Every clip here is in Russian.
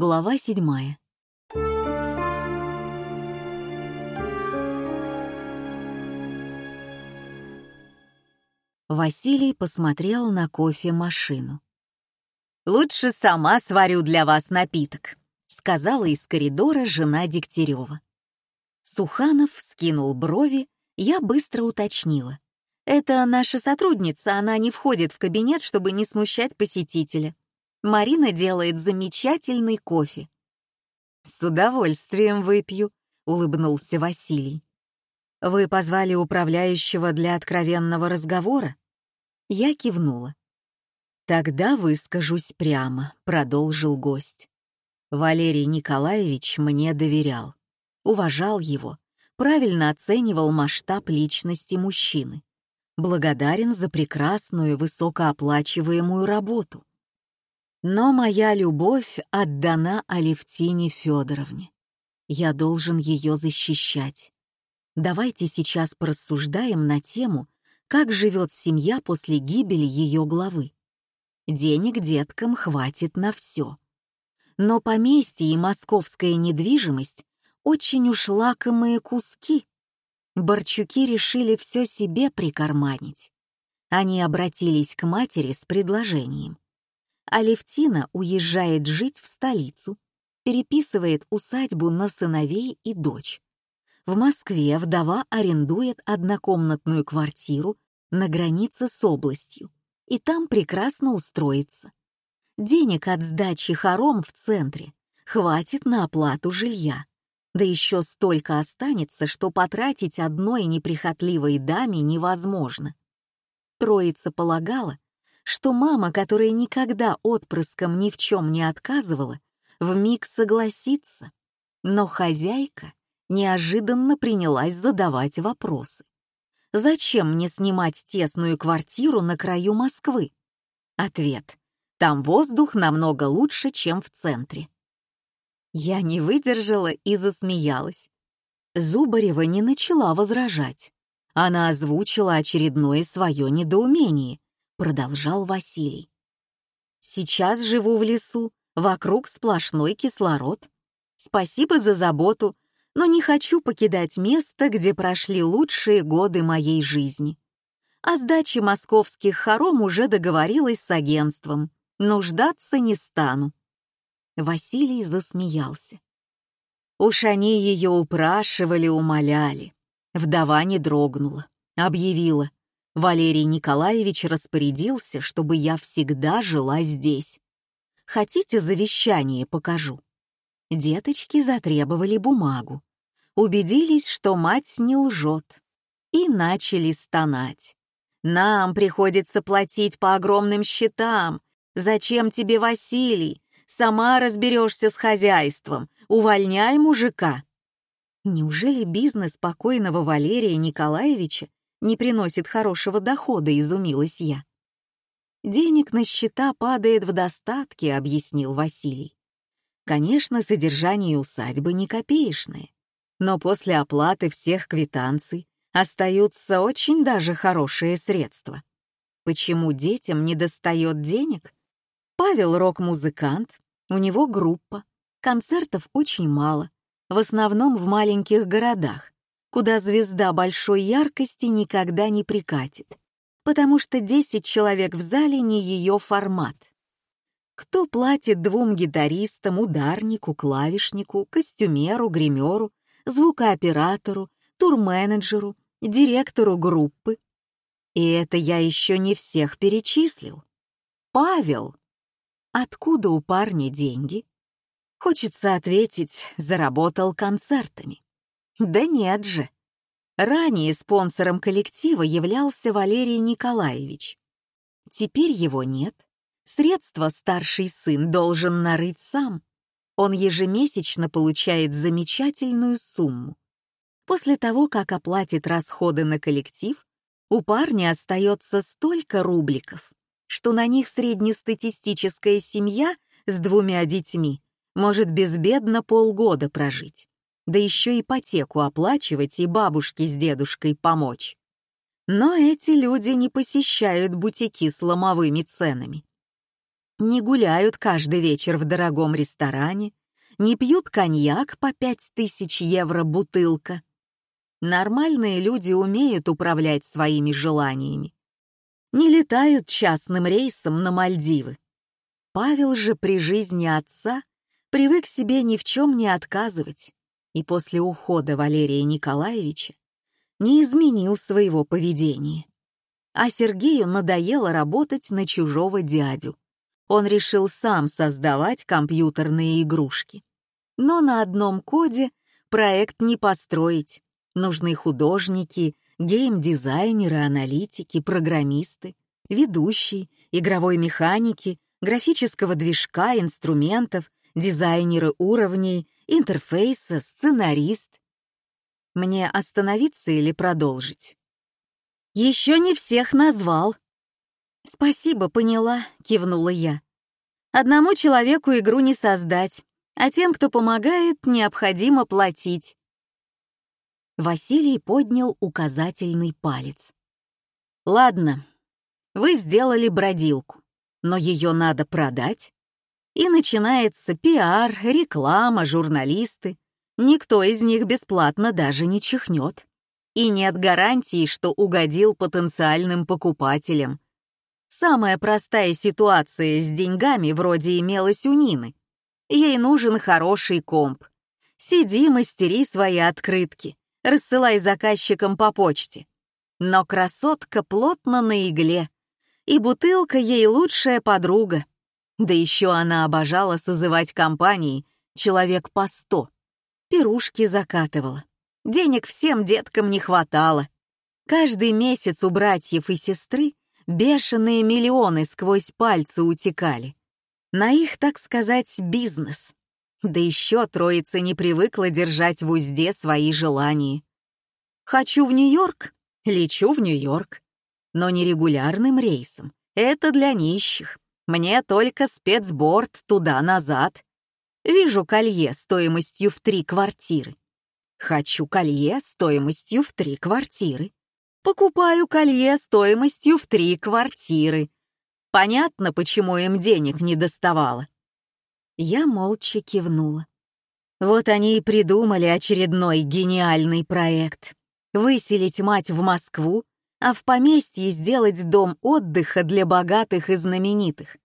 Глава седьмая. Василий посмотрел на кофемашину. «Лучше сама сварю для вас напиток», — сказала из коридора жена Дегтярева. Суханов вскинул брови, я быстро уточнила. «Это наша сотрудница, она не входит в кабинет, чтобы не смущать посетителя. Марина делает замечательный кофе». «С удовольствием выпью», — улыбнулся Василий. «Вы позвали управляющего для откровенного разговора?» Я кивнула. «Тогда выскажусь прямо», — продолжил гость. Валерий Николаевич мне доверял, уважал его, правильно оценивал масштаб личности мужчины, благодарен за прекрасную высокооплачиваемую работу. Но моя любовь отдана Алевтине Федоровне. Я должен ее защищать. Давайте сейчас порассуждаем на тему, как живет семья после гибели ее главы. Денег деткам хватит на все. Но поместье и московская недвижимость очень уж лакомые куски. Борчуки решили все себе прикарманить. Они обратились к матери с предложением. Алевтина уезжает жить в столицу, переписывает усадьбу на сыновей и дочь. В Москве вдова арендует однокомнатную квартиру на границе с областью, и там прекрасно устроится. Денег от сдачи хором в центре хватит на оплату жилья. Да еще столько останется, что потратить одной неприхотливой даме невозможно. Троица полагала, что мама, которая никогда отпрыском ни в чем не отказывала, вмиг согласится. Но хозяйка неожиданно принялась задавать вопросы. «Зачем мне снимать тесную квартиру на краю Москвы?» Ответ. «Там воздух намного лучше, чем в центре». Я не выдержала и засмеялась. Зубарева не начала возражать. Она озвучила очередное свое недоумение, продолжал Василий. «Сейчас живу в лесу, вокруг сплошной кислород. Спасибо за заботу, но не хочу покидать место, где прошли лучшие годы моей жизни. О сдаче московских хором уже договорилась с агентством. Нуждаться не стану. Василий засмеялся. Уж они ее упрашивали, умоляли. Вдова не дрогнула, объявила. Валерий Николаевич распорядился, чтобы я всегда жила здесь. Хотите завещание покажу? Деточки затребовали бумагу убедились, что мать не лжет, и начали стонать. «Нам приходится платить по огромным счетам. Зачем тебе Василий? Сама разберешься с хозяйством. Увольняй мужика». Неужели бизнес покойного Валерия Николаевича не приносит хорошего дохода, изумилась я. «Денег на счета падает в достатке», — объяснил Василий. «Конечно, содержание усадьбы не копеечное, но после оплаты всех квитанций остаются очень даже хорошие средства. Почему детям не достает денег? Павел рок-музыкант, у него группа, концертов очень мало, в основном в маленьких городах, куда звезда большой яркости никогда не прикатит, потому что 10 человек в зале не ее формат. Кто платит двум гитаристам, ударнику, клавишнику, костюмеру, гримеру, звукооператору, турменеджеру, директору группы. И это я еще не всех перечислил. Павел. Откуда у парня деньги? Хочется ответить, заработал концертами. Да нет же. Ранее спонсором коллектива являлся Валерий Николаевич. Теперь его нет. Средства старший сын должен нарыть сам он ежемесячно получает замечательную сумму. После того, как оплатит расходы на коллектив, у парня остается столько рубликов, что на них среднестатистическая семья с двумя детьми может безбедно полгода прожить, да еще ипотеку оплачивать и бабушке с дедушкой помочь. Но эти люди не посещают бутики с ломовыми ценами. не гуляют каждый вечер в дорогом ресторане, не пьют коньяк по пять тысяч евро бутылка. Нормальные люди умеют управлять своими желаниями. Не летают частным рейсом на Мальдивы. Павел же при жизни отца привык себе ни в чем не отказывать и после ухода Валерия Николаевича не изменил своего поведения. А Сергею надоело работать на чужого дядю. Он решил сам создавать компьютерные игрушки. Но на одном коде проект не построить. Нужны художники, гейм-дизайнеры, аналитики, программисты, ведущие, игровой механики, графического движка, инструментов, дизайнеры уровней, интерфейса, сценарист. Мне остановиться или продолжить? Еще не всех назвал. Спасибо, поняла, кивнула я. Одному человеку игру не создать, а тем, кто помогает, необходимо платить. Василий поднял указательный палец. Ладно, вы сделали бродилку, но ее надо продать. И начинается пиар, реклама, журналисты. Никто из них бесплатно даже не чихнет. И нет гарантии, что угодил потенциальным покупателям. Самая простая ситуация с деньгами вроде имелась у Нины. Ей нужен хороший комп. Сиди, мастери свои открытки, рассылай заказчикам по почте. Но красотка плотно на игле, и бутылка ей лучшая подруга. Да еще она обожала созывать компании человек по сто. Пирушки закатывала. Денег всем деткам не хватало. Каждый месяц у братьев и сестры бешеные миллионы сквозь пальцы утекали. На их, так сказать, бизнес. Да еще троица не привыкла держать в узде свои желания. Хочу в Нью-Йорк, лечу в Нью-Йорк. Но не регулярным рейсом. Это для нищих. Мне только спецборд туда-назад. Вижу колье стоимостью в три квартиры. Хочу колье стоимостью в три квартиры. Покупаю колье стоимостью в три квартиры. Понятно, почему им денег не доставало. Я молча кивнула. Вот они и придумали очередной гениальный проект. Выселить мать в Москву а в поместье сделать дом отдыха для богатых и знаменитых.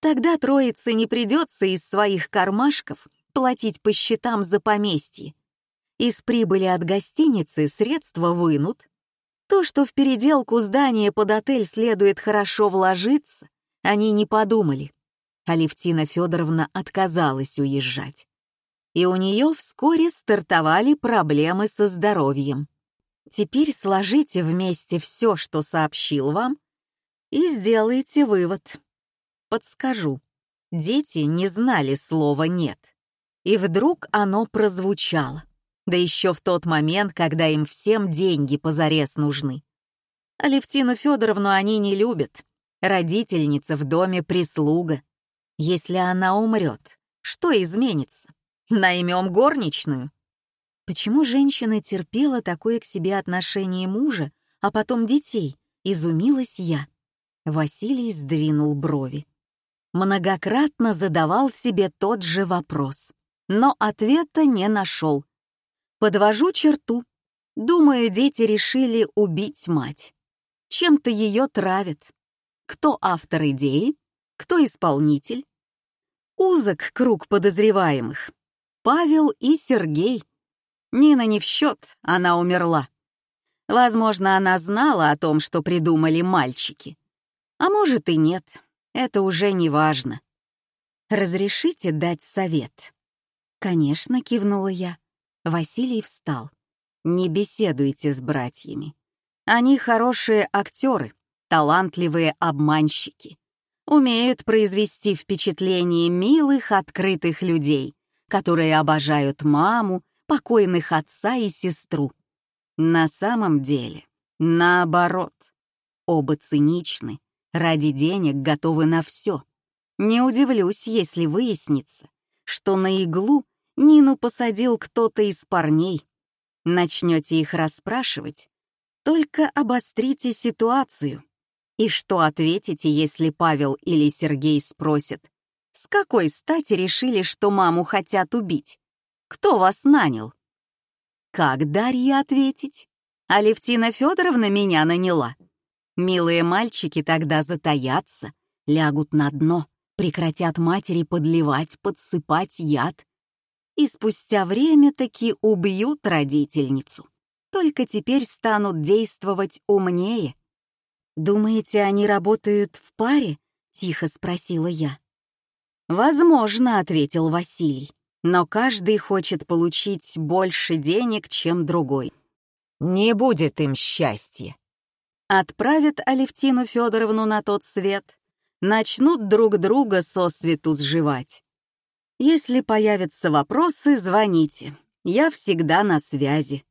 Тогда троице не придется из своих кармашков платить по счетам за поместье. Из прибыли от гостиницы средства вынут. То, что в переделку здания под отель следует хорошо вложиться, они не подумали. Алевтина Федоровна отказалась уезжать. И у нее вскоре стартовали проблемы со здоровьем. Теперь сложите вместе все, что сообщил вам, и сделайте вывод. Подскажу. Дети не знали слова «нет». И вдруг оно прозвучало. Да еще в тот момент, когда им всем деньги позарез нужны. Алевтину Федоровну они не любят. Родительница в доме прислуга. Если она умрет, что изменится? Наймем горничную? Почему женщина терпела такое к себе отношение мужа, а потом детей? Изумилась я. Василий сдвинул брови. Многократно задавал себе тот же вопрос, но ответа не нашел. Подвожу черту. Думаю, дети решили убить мать. Чем-то ее травят. Кто автор идеи? Кто исполнитель? Узок круг подозреваемых. Павел и Сергей. Нина не в счет, она умерла. Возможно, она знала о том, что придумали мальчики. А может и нет, это уже не важно. «Разрешите дать совет?» «Конечно», — кивнула я. Василий встал. «Не беседуйте с братьями. Они хорошие актеры, талантливые обманщики. Умеют произвести впечатление милых, открытых людей, которые обожают маму, покойных отца и сестру. На самом деле, наоборот, оба циничны, ради денег готовы на все. Не удивлюсь, если выяснится, что на иглу Нину посадил кто-то из парней. Начнете их расспрашивать, только обострите ситуацию. И что ответите, если Павел или Сергей спросят, с какой стати решили, что маму хотят убить? Кто вас нанял? Как Дарье ответить? Алевтина Федоровна меня наняла. Милые мальчики тогда затаятся, лягут на дно, прекратят матери подливать, подсыпать яд. И спустя время таки убьют родительницу. Только теперь станут действовать умнее. «Думаете, они работают в паре?» — тихо спросила я. «Возможно», — ответил Василий, «но каждый хочет получить больше денег, чем другой». «Не будет им счастья». Отправят Алевтину Федоровну на тот свет, начнут друг друга со свету сживать. Если появятся вопросы, звоните. Я всегда на связи.